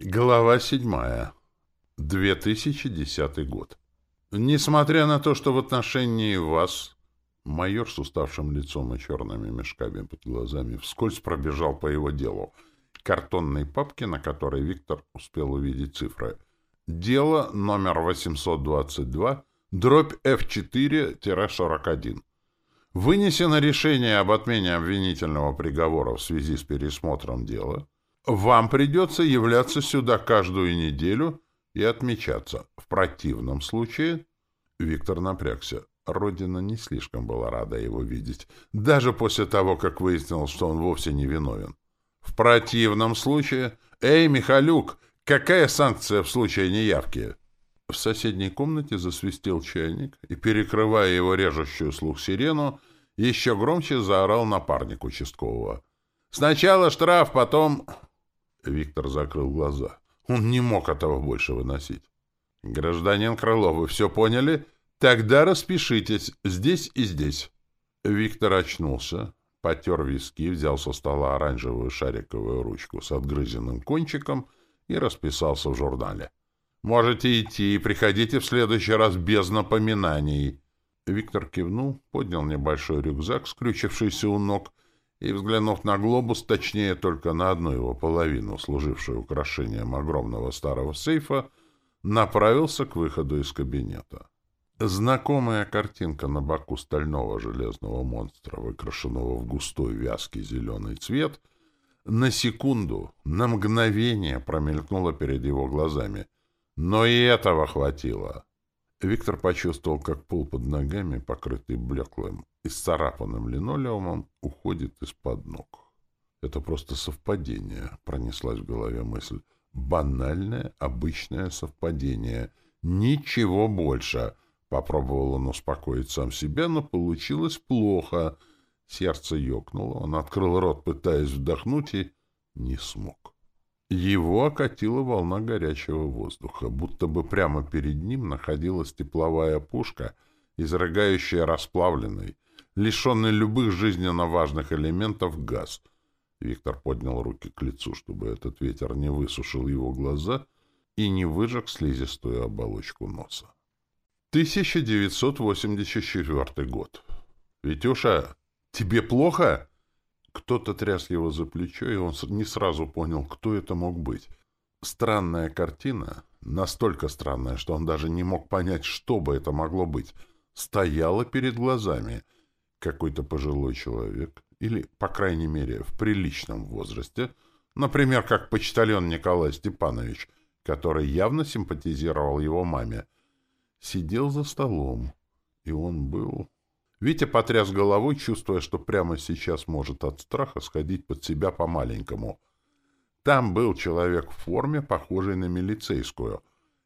Глава седьмая. 2010 год. Несмотря на то, что в отношении вас майор с уставшим лицом и черными мешками под глазами вскользь пробежал по его делу, картонной папке, на которой Виктор успел увидеть цифры. Дело номер 822, дробь F4-41. Вынесено решение об отмене обвинительного приговора в связи с пересмотром дела. Вам придется являться сюда каждую неделю и отмечаться. В противном случае... Виктор напрягся. Родина не слишком была рада его видеть, даже после того, как выяснилось, что он вовсе не виновен. В противном случае... «Эй, Михалюк, какая санкция в случае неявки?» В соседней комнате засвистел чайник, и, перекрывая его режущую слух сирену, еще громче заорал напарник участкового. «Сначала штраф, потом...» Виктор закрыл глаза. Он не мог этого больше выносить. «Гражданин Крылов, вы все поняли? Тогда распишитесь здесь и здесь». Виктор очнулся, потер виски, взял со стола оранжевую шариковую ручку с отгрызенным кончиком и расписался в журнале. «Можете идти и приходите в следующий раз без напоминаний». Виктор кивнул, поднял небольшой рюкзак, скрючившийся у ног, и, взглянув на глобус, точнее только на одну его половину, служившую украшением огромного старого сейфа, направился к выходу из кабинета. Знакомая картинка на боку стального железного монстра, выкрашенного в густой вязкий зеленый цвет, на секунду, на мгновение промелькнула перед его глазами. Но и этого хватило. Виктор почувствовал, как пол под ногами, покрытый блеклым и сцарапанным линолеумом, уходит из-под ног. Это просто совпадение, пронеслась в голове мысль. Банальное, обычное совпадение. Ничего больше. Попробовал он успокоить сам себя, но получилось плохо. Сердце ёкнуло, он открыл рот, пытаясь вдохнуть, и не смог. Его окатила волна горячего воздуха, будто бы прямо перед ним находилась тепловая пушка, изрыгающая расплавленный, лишенный любых жизненно важных элементов газ. Виктор поднял руки к лицу, чтобы этот ветер не высушил его глаза и не выжег слизистую оболочку носа. 1984 год. «Витюша, тебе плохо?» Кто-то тряс его за плечо, и он не сразу понял, кто это мог быть. Странная картина, настолько странная, что он даже не мог понять, что бы это могло быть, стояла перед глазами. Какой-то пожилой человек, или, по крайней мере, в приличном возрасте, например, как почтальон Николай Степанович, который явно симпатизировал его маме, сидел за столом, и он был Витя потряс головой, чувствуя, что прямо сейчас может от страха сходить под себя по-маленькому. Там был человек в форме, похожий на милицейскую,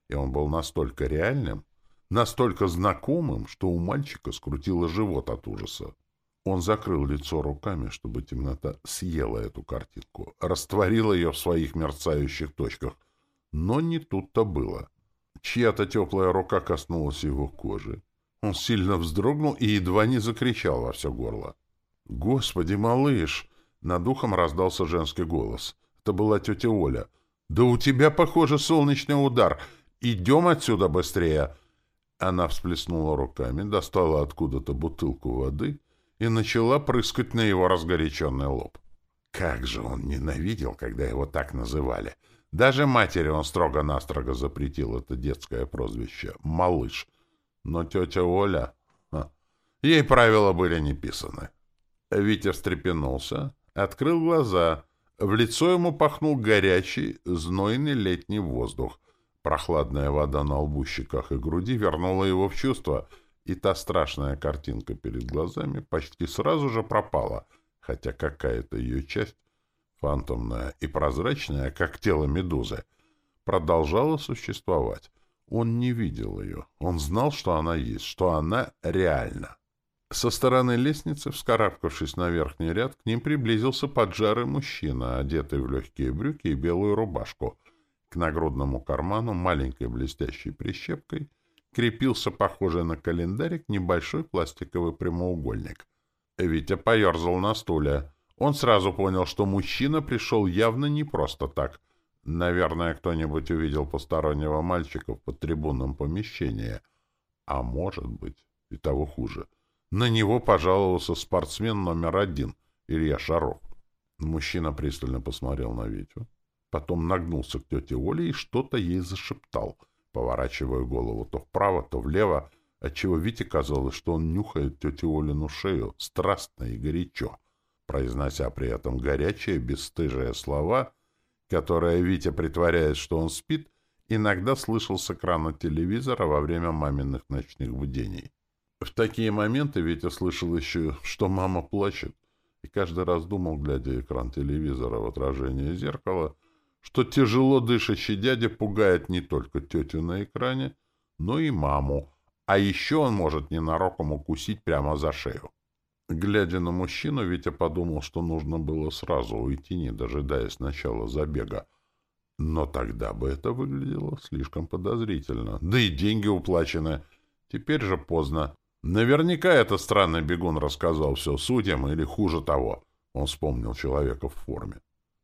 и он был настолько реальным, настолько знакомым, что у мальчика скрутило живот от ужаса. Он закрыл лицо руками, чтобы темнота съела эту картинку, растворила ее в своих мерцающих точках. Но не тут-то было. Чья-то теплая рука коснулась его кожи. Он сильно вздрогнул и едва не закричал во все горло. «Господи, малыш!» Над ухом раздался женский голос. Это была тетя Оля. «Да у тебя, похоже, солнечный удар! Идем отсюда быстрее!» Она всплеснула руками, достала откуда-то бутылку воды и начала прыскать на его разгоряченный лоб. Как же он ненавидел, когда его так называли! Даже матери он строго-настрого запретил это детское прозвище «малыш». Но тетя Оля... Ха, ей правила были не писаны. Витя встрепенулся, открыл глаза. В лицо ему пахнул горячий, знойный летний воздух. Прохладная вода на лбу, щеках и груди вернула его в чувство, и та страшная картинка перед глазами почти сразу же пропала, хотя какая-то ее часть, фантомная и прозрачная, как тело медузы, продолжала существовать. Он не видел ее. Он знал, что она есть, что она реальна. Со стороны лестницы, вскарабкавшись на верхний ряд, к ним приблизился поджарый мужчина, одетый в легкие брюки и белую рубашку. К нагрудному карману маленькой блестящей прищепкой крепился похожий на календарик небольшой пластиковый прямоугольник. Витя поерзал на стуле. Он сразу понял, что мужчина пришел явно не просто так — Наверное, кто-нибудь увидел постороннего мальчика в подтрибунном помещении. А может быть, и того хуже. На него пожаловался спортсмен номер один, Илья Шаров. Мужчина пристально посмотрел на Витю, потом нагнулся к тете Оле и что-то ей зашептал, поворачивая голову то вправо, то влево, отчего Вите казалось, что он нюхает тете Олину шею страстно и горячо, произнося при этом горячие, бесстыжие слова, которые Витя, притворяясь, что он спит, иногда слышал с экрана телевизора во время маминых ночных будений. В такие моменты Витя слышал еще, что мама плачет, и каждый раз думал, глядя экран телевизора в отражение зеркала, что тяжело дышащий дядя пугает не только тетю на экране, но и маму, а еще он может ненароком укусить прямо за шею. Глядя на мужчину, Витя подумал, что нужно было сразу уйти, не дожидаясь начала забега. Но тогда бы это выглядело слишком подозрительно. Да и деньги уплачены. Теперь же поздно. Наверняка этот странный бегун рассказал все судьям или хуже того. Он вспомнил человека в форме.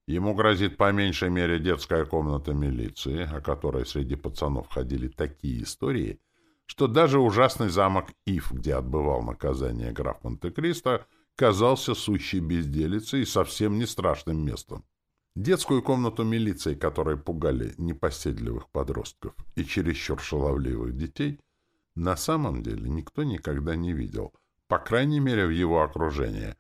Ему грозит по меньшей мере детская комната милиции, о которой среди пацанов ходили такие истории, что даже ужасный замок Ив, где отбывал наказание граф Монте-Кристо, казался сущей безделицей и совсем не страшным местом. Детскую комнату милиции, которой пугали непоседливых подростков и чересчур шаловливых детей, на самом деле никто никогда не видел, по крайней мере в его окружении.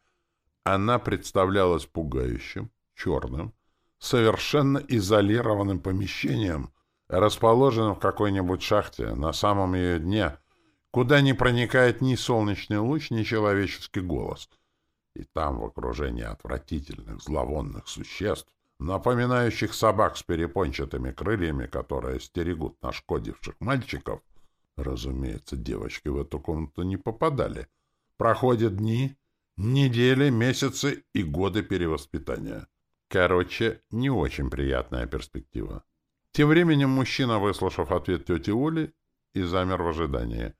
Она представлялась пугающим, черным, совершенно изолированным помещением, расположенным в какой-нибудь шахте на самом ее дне, куда не проникает ни солнечный луч, ни человеческий голос. И там, в окружении отвратительных, зловонных существ, напоминающих собак с перепончатыми крыльями, которые стерегут нашкодивших мальчиков, Разумеется, девочки в эту комнату не попадали. Проходят дни, недели, месяцы и годы перевоспитания. Короче, не очень приятная перспектива. Тем временем мужчина, выслушав ответ тети Оли, и замер в ожидании.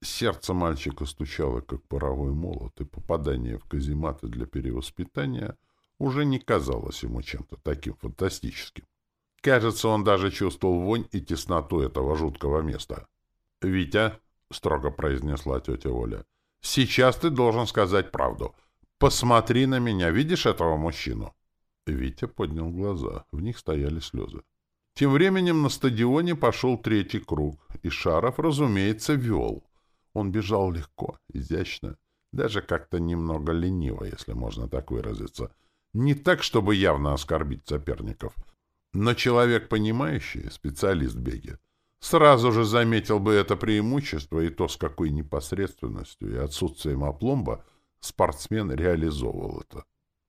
Сердце мальчика стучало, как паровой молот, и попадание в казематы для перевоспитания уже не казалось ему чем-то таким фантастическим. Кажется, он даже чувствовал вонь и тесноту этого жуткого места. «Витя», — строго произнесла тетя Оля, — «сейчас ты должен сказать правду. Посмотри на меня. Видишь этого мужчину?» Витя поднял глаза. В них стояли слезы. Тем временем на стадионе пошел третий круг, и Шаров, разумеется, вел. Он бежал легко, изящно, даже как-то немного лениво, если можно так выразиться. Не так, чтобы явно оскорбить соперников. Но человек, понимающий, специалист в Сразу же заметил бы это преимущество и то, с какой непосредственностью и отсутствием опломба спортсмен реализовывал это.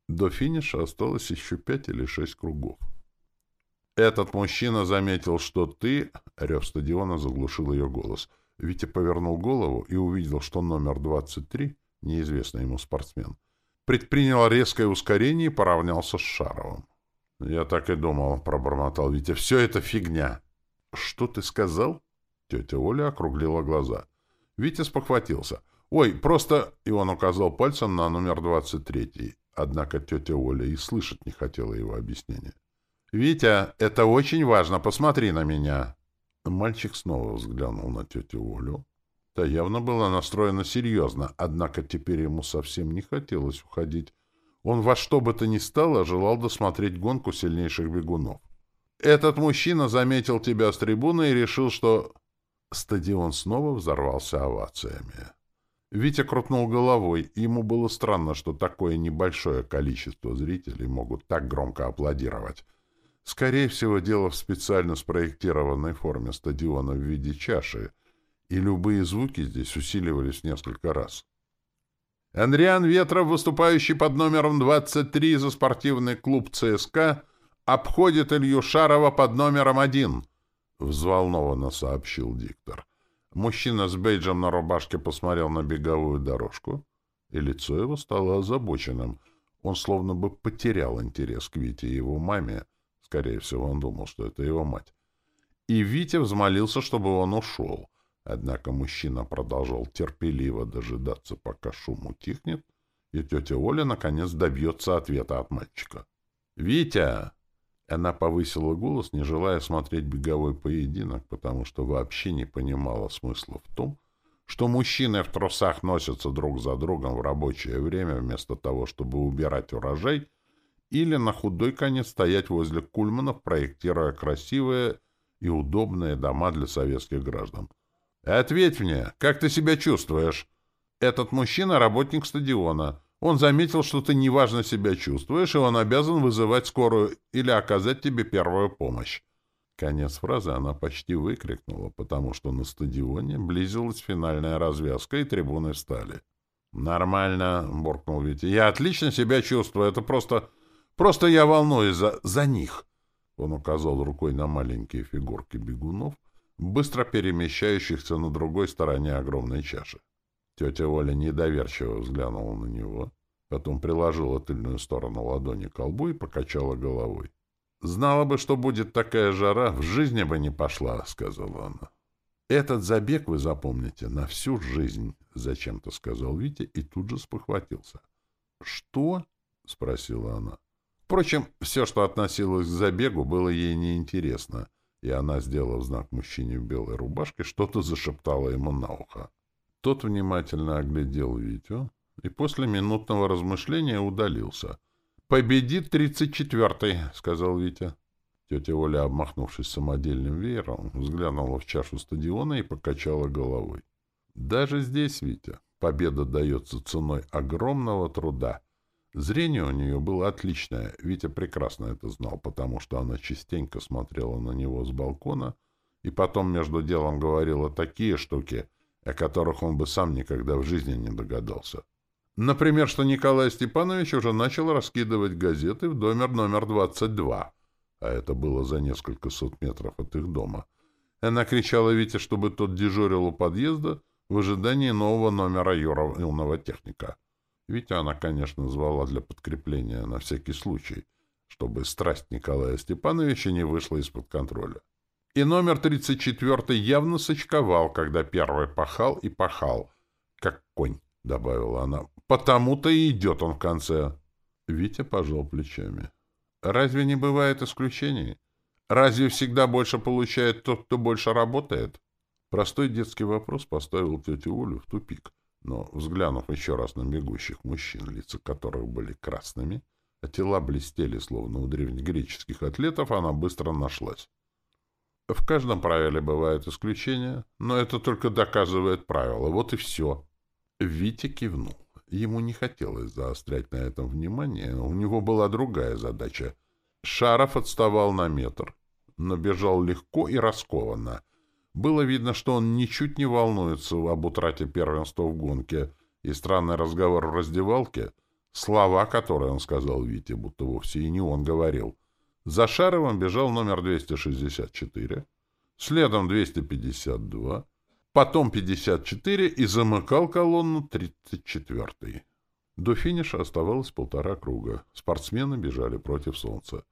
До финиша осталось еще пять или шесть кругов. «Этот мужчина заметил, что ты...» — рев стадиона заглушил ее голос. Витя повернул голову и увидел, что номер 23, неизвестный ему спортсмен, предпринял резкое ускорение и поравнялся с Шаровым. «Я так и думал», — пробормотал Витя. «Все это фигня». «Что ты сказал?» Тетя Оля округлила глаза. Витя спохватился. «Ой, просто...» И он указал пальцем на номер двадцать третий. Однако тетя Оля и слышать не хотела его объяснения. «Витя, это очень важно. Посмотри на меня!» Мальчик снова взглянул на тетю Олю. Та явно была настроена серьезно, однако теперь ему совсем не хотелось уходить. Он во что бы то ни стало желал досмотреть гонку сильнейших бегунов. Этот мужчина заметил тебя с трибуны и решил, что... Стадион снова взорвался овациями. Витя крутнул головой. Ему было странно, что такое небольшое количество зрителей могут так громко аплодировать. Скорее всего, дело в специально спроектированной форме стадиона в виде чаши, и любые звуки здесь усиливались несколько раз. Андриан Ветров, выступающий под номером 23 за спортивный клуб ЦСКА, обходит Илью Шарова под номером один», — взволнованно сообщил диктор. Мужчина с бейджем на рубашке посмотрел на беговую дорожку, и лицо его стало озабоченным. Он словно бы потерял интерес к Вите и его маме. Скорее всего, он думал, что это его мать. И Витя взмолился, чтобы он ушел. Однако мужчина продолжал терпеливо дожидаться, пока шум утихнет, и тетя Оля наконец добьется ответа от мальчика. «Витя!» Она повысила голос, не желая смотреть беговой поединок, потому что вообще не понимала смысла в том, что мужчины в трусах носятся друг за другом в рабочее время вместо того, чтобы убирать урожай, или на худой конец стоять возле кульманов, проектируя красивые и удобные дома для советских граждан. «Ответь мне, как ты себя чувствуешь?» «Этот мужчина — работник стадиона. Он заметил, что ты неважно себя чувствуешь, и он обязан вызывать скорую или оказать тебе первую помощь. Конец фразы она почти выкрикнула, потому что на стадионе близилась финальная развязка, и трибуны встали. «Нормально», — буркнул Витя. «Я отлично себя чувствую. Это просто... Просто я волнуюсь за... за них». Он указал рукой на маленькие фигурки бегунов, быстро перемещающихся на другой стороне огромной чаши. Тетя Оля недоверчиво взглянула на него, потом приложила тыльную сторону ладони к колбу и покачала головой. «Знала бы, что будет такая жара, в жизни бы не пошла», — сказала она. «Этот забег вы запомните на всю жизнь», — зачем-то сказал Витя и тут же спохватился. «Что?» — спросила она. Впрочем, все, что относилось к забегу, было ей неинтересно, и она, сделав знак мужчине в белой рубашке, что-то зашептала ему на ухо. Тот внимательно оглядел Витю и после минутного размышления удалился. «Победит тридцать четвертый», — сказал Витя. Тетя Оля, обмахнувшись самодельным веером, взглянула в чашу стадиона и покачала головой. «Даже здесь, Витя, победа дается ценой огромного труда. Зрение у нее было отличное, Витя прекрасно это знал, потому что она частенько смотрела на него с балкона и потом между делом говорила такие штуки, о которых он бы сам никогда в жизни не догадался. Например, что Николай Степанович уже начал раскидывать газеты в доме номер 22, а это было за несколько сот метров от их дома. Она кричала Вите, чтобы тот дежурил у подъезда в ожидании нового номера юного техника. Витя она, конечно, звала для подкрепления на всякий случай, чтобы страсть Николая Степановича не вышла из-под контроля. И номер 34 явно сочковал, когда первый пахал и пахал. Как конь, — добавила она. Потому-то и идет он в конце. Витя пожал плечами. Разве не бывает исключений? Разве всегда больше получает тот, кто больше работает? Простой детский вопрос поставил тетю Олю в тупик. Но, взглянув еще раз на бегущих мужчин, лица которых были красными, а тела блестели, словно у древнегреческих атлетов, она быстро нашлась. В каждом правиле бывают исключения, но это только доказывает правило. Вот и все. Витя кивнул. Ему не хотелось заострять на этом внимание, у него была другая задача. Шаров отставал на метр, но бежал легко и раскованно. Было видно, что он ничуть не волнуется об утрате первенства в гонке, и странный разговор в раздевалке, слова, которые он сказал Вите, будто вовсе и не он говорил — за Шаровым бежал номер 264, следом 252, потом 54 и замыкал колонну 34-й. До финиша оставалось полтора круга. Спортсмены бежали против солнца.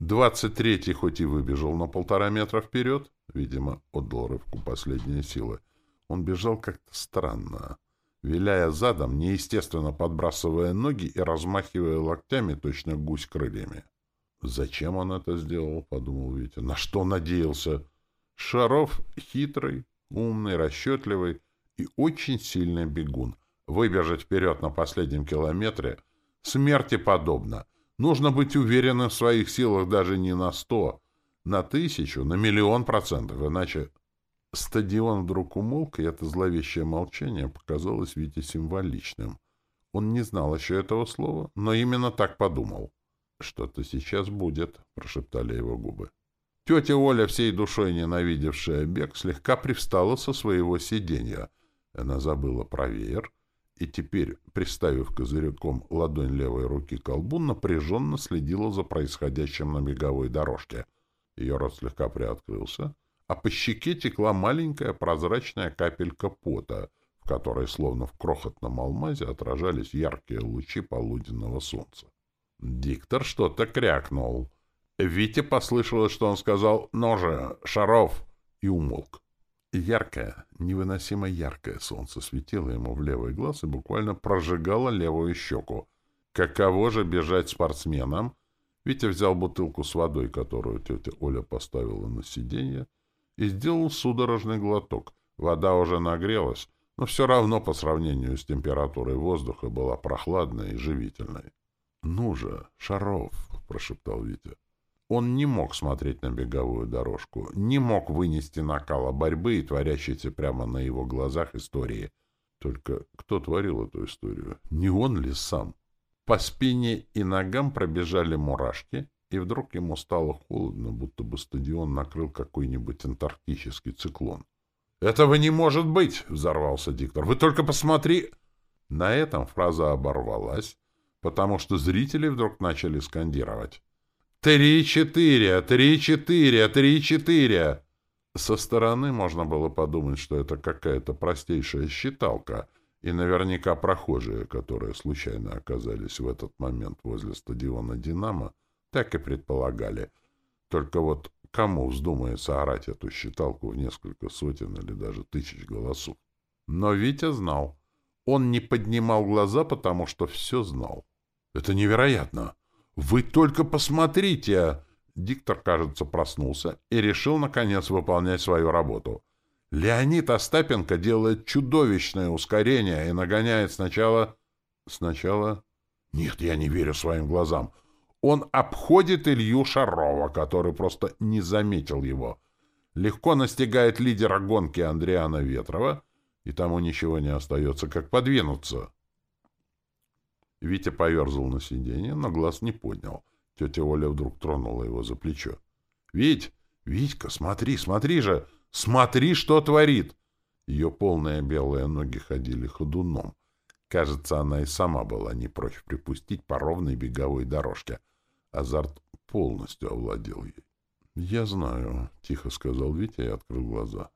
23-й хоть и выбежал на полтора метра вперед, видимо, отдал рывку последние силы, он бежал как-то странно, виляя задом, неестественно подбрасывая ноги и размахивая локтями, точно гусь крыльями. Зачем он это сделал, подумал Витя. На что надеялся? Шаров хитрый, умный, расчетливый и очень сильный бегун. Выбежать вперед на последнем километре смерти подобно. Нужно быть уверенным в своих силах даже не на сто, на тысячу, на миллион процентов, иначе... Стадион вдруг умолк, и это зловещее молчание показалось Вите символичным. Он не знал еще этого слова, но именно так подумал. «Что-то сейчас будет», — прошептали его губы. Тетя Оля, всей душой ненавидевшая бег, слегка привстала со своего сиденья. Она забыла про веер и теперь, приставив козырьком ладонь левой руки к колбу, напряженно следила за происходящим на беговой дорожке. Ее рот слегка приоткрылся, а по щеке текла маленькая прозрачная капелька пота, в которой, словно в крохотном алмазе, отражались яркие лучи полуденного солнца. Диктор что-то крякнул. Вите послышалось, что он сказал «Ну Шаров!» и умолк. Яркое, невыносимо яркое солнце светило ему в левый глаз и буквально прожигало левую щеку. Каково же бежать спортсменам, Витя взял бутылку с водой, которую тетя Оля поставила на сиденье, и сделал судорожный глоток. Вода уже нагрелась, но все равно по сравнению с температурой воздуха была прохладной и живительной. — Ну же, Шаров! — прошептал Витя. Он не мог смотреть на беговую дорожку, не мог вынести накала борьбы и творящейся прямо на его глазах истории. Только кто творил эту историю? Не он ли сам? По спине и ногам пробежали мурашки, и вдруг ему стало холодно, будто бы стадион накрыл какой-нибудь антарктический циклон. «Этого не может быть!» — взорвался диктор. «Вы только посмотри!» На этом фраза оборвалась, потому что зрители вдруг начали скандировать. «Три-четыре! Три-четыре! Три-четыре!» Со стороны можно было подумать, что это какая-то простейшая считалка, и наверняка прохожие, которые случайно оказались в этот момент возле стадиона «Динамо», так и предполагали. Только вот кому вздумается орать эту считалку в несколько сотен или даже тысяч голосов? Но Витя знал. Он не поднимал глаза, потому что все знал. «Это невероятно!» «Вы только посмотрите!» Диктор, кажется, проснулся и решил, наконец, выполнять свою работу. Леонид Остапенко делает чудовищное ускорение и нагоняет сначала... Сначала... Нет, я не верю своим глазам. Он обходит Илью Шарова, который просто не заметил его. Легко настигает лидера гонки Андриана Ветрова, и тому ничего не остается, как подвинуться. Витя поерзал на сиденье, но глаз не поднял. Тетя Оля вдруг тронула его за плечо. — Вить! Витька, смотри, смотри же! Смотри, что творит! Ее полные белые ноги ходили ходуном. Кажется, она и сама была не прочь припустить по ровной беговой дорожке. Азарт полностью овладел ей. — Я знаю, — тихо сказал Витя и открыл глаза.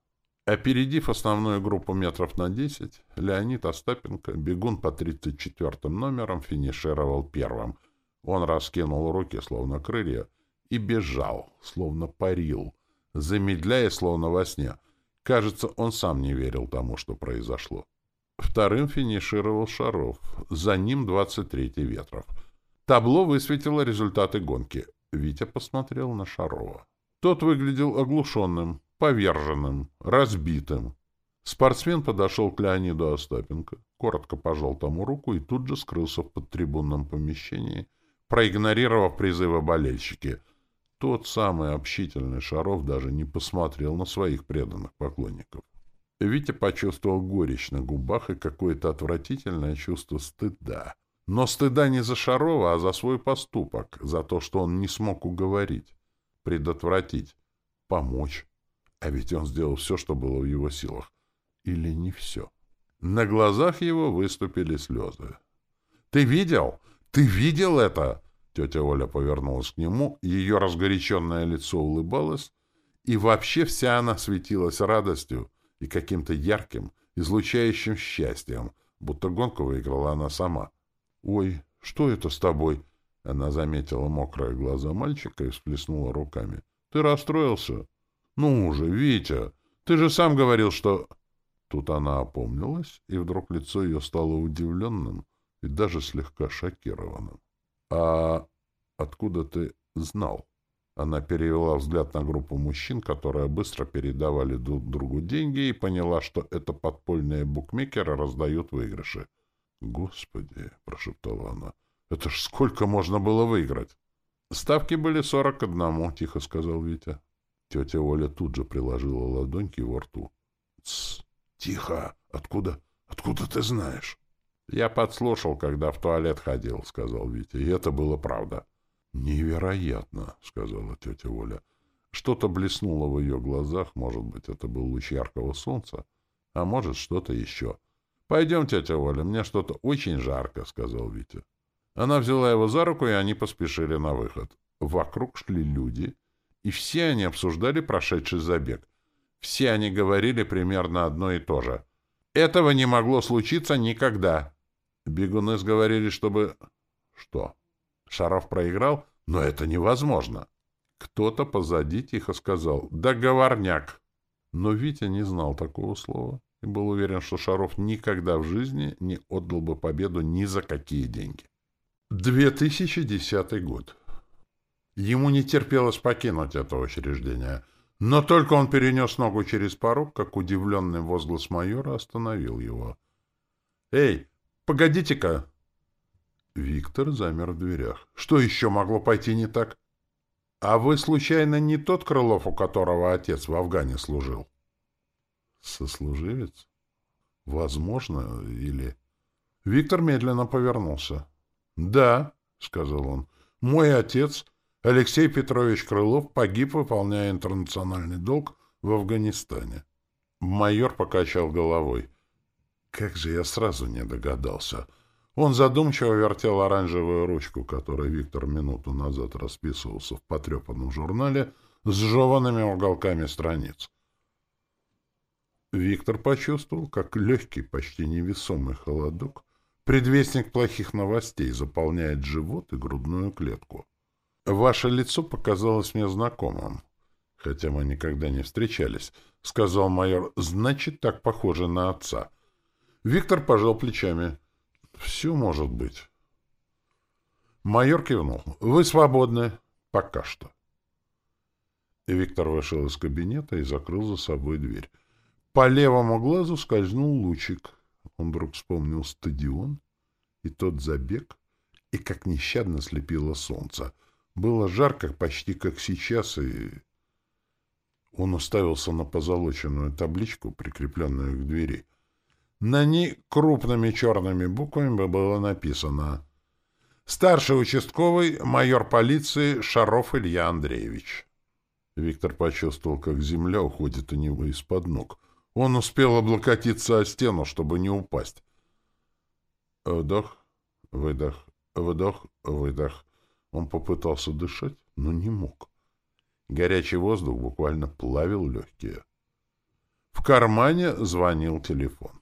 Опередив основную группу метров на десять, Леонид Остапенко, бегун по тридцать четвертым номерам, финишировал первым. Он раскинул руки, словно крылья, и бежал, словно парил, замедляя, словно во сне. Кажется, он сам не верил тому, что произошло. Вторым финишировал Шаров, за ним двадцать третий Ветров. Табло высветило результаты гонки. Витя посмотрел на Шарова. Тот выглядел оглушенным, поверженным, разбитым. Спортсмен подошел к Леониду Остапенко, коротко пожал тому руку и тут же скрылся в подтрибунном помещении, проигнорировав призывы болельщики. Тот самый общительный Шаров даже не посмотрел на своих преданных поклонников. Витя почувствовал горечь на губах и какое-то отвратительное чувство стыда. Но стыда не за Шарова, а за свой поступок, за то, что он не смог уговорить, предотвратить, помочь. А ведь он сделал все, что было в его силах. Или не все. На глазах его выступили слезы. «Ты видел? Ты видел это?» Тетя Оля повернулась к нему, ее разгоряченное лицо улыбалось, и вообще вся она светилась радостью и каким-то ярким, излучающим счастьем, будто гонку выиграла она сама. «Ой, что это с тобой?» Она заметила мокрые глаза мальчика и всплеснула руками. «Ты расстроился?» «Ну уже, Витя, ты же сам говорил, что...» Тут она опомнилась, и вдруг лицо ее стало удивленным и даже слегка шокированным. «А откуда ты знал?» Она перевела взгляд на группу мужчин, которые быстро передавали друг другу деньги, и поняла, что это подпольные букмекеры раздают выигрыши. «Господи!» — прошептала она. «Это ж сколько можно было выиграть?» «Ставки были сорок одному», — тихо сказал Витя. Тетя Оля тут же приложила ладонь к его рту.! Тихо! Откуда? Откуда ты знаешь? — Я подслушал, когда в туалет ходил, — сказал Витя, — и это было правда. — Невероятно, — сказала тетя Оля. Что-то блеснуло в ее глазах, может быть, это был луч яркого солнца, а может, что-то еще. — Пойдем, тетя Оля, мне что-то очень жарко, — сказал Витя. Она взяла его за руку, и они поспешили на выход. Вокруг шли люди — и все они обсуждали прошедший забег. Все они говорили примерно одно и то же. Этого не могло случиться никогда. Бегуны сговорили, чтобы... Что? Шаров проиграл? Но это невозможно. Кто-то позади тихо сказал «договорняк». Но Витя не знал такого слова и был уверен, что Шаров никогда в жизни не отдал бы победу ни за какие деньги. 2010 год. Ему не терпелось покинуть это учреждение. Но только он перенес ногу через порог, как удивленный возглас майора остановил его. «Эй, погодите-ка!» Виктор замер в дверях. «Что еще могло пойти не так?» «А вы, случайно, не тот Крылов, у которого отец в Афгане служил?» «Сослуживец? Возможно, или...» Виктор медленно повернулся. «Да», — сказал он, — «мой отец, Алексей Петрович Крылов, погиб, выполняя интернациональный долг в Афганистане». Майор покачал головой. «Как же я сразу не догадался!» Он задумчиво вертел оранжевую ручку, которой Виктор минуту назад расписывался в потрепанном журнале с жеванными уголками страниц. Виктор почувствовал, как легкий, почти невесомый холодок Предвестник плохих новостей заполняет живот и грудную клетку. Ваше лицо показалось мне знакомым, хотя мы никогда не встречались, — сказал майор. — Значит, так похоже на отца. Виктор пожал плечами. — Все может быть. Майор кивнул. — Вы свободны. Пока что. Виктор вышел из кабинета и закрыл за собой дверь. По левому глазу скользнул лучик — он вдруг вспомнил стадион и тот забег, и как нещадно слепило солнце. Было жарко, почти как сейчас, и... Он уставился на позолоченную табличку, прикрепленную к двери. На ней крупными черными буквами было написано «Старший участковый, майор полиции Шаров Илья Андреевич». Виктор почувствовал, как земля уходит у него из-под ног — он успел облокотиться о стену, чтобы не упасть. Вдох, выдох, вдох, выдох. Он попытался дышать, но не мог. Горячий воздух буквально плавил легкие. В кармане звонил телефон.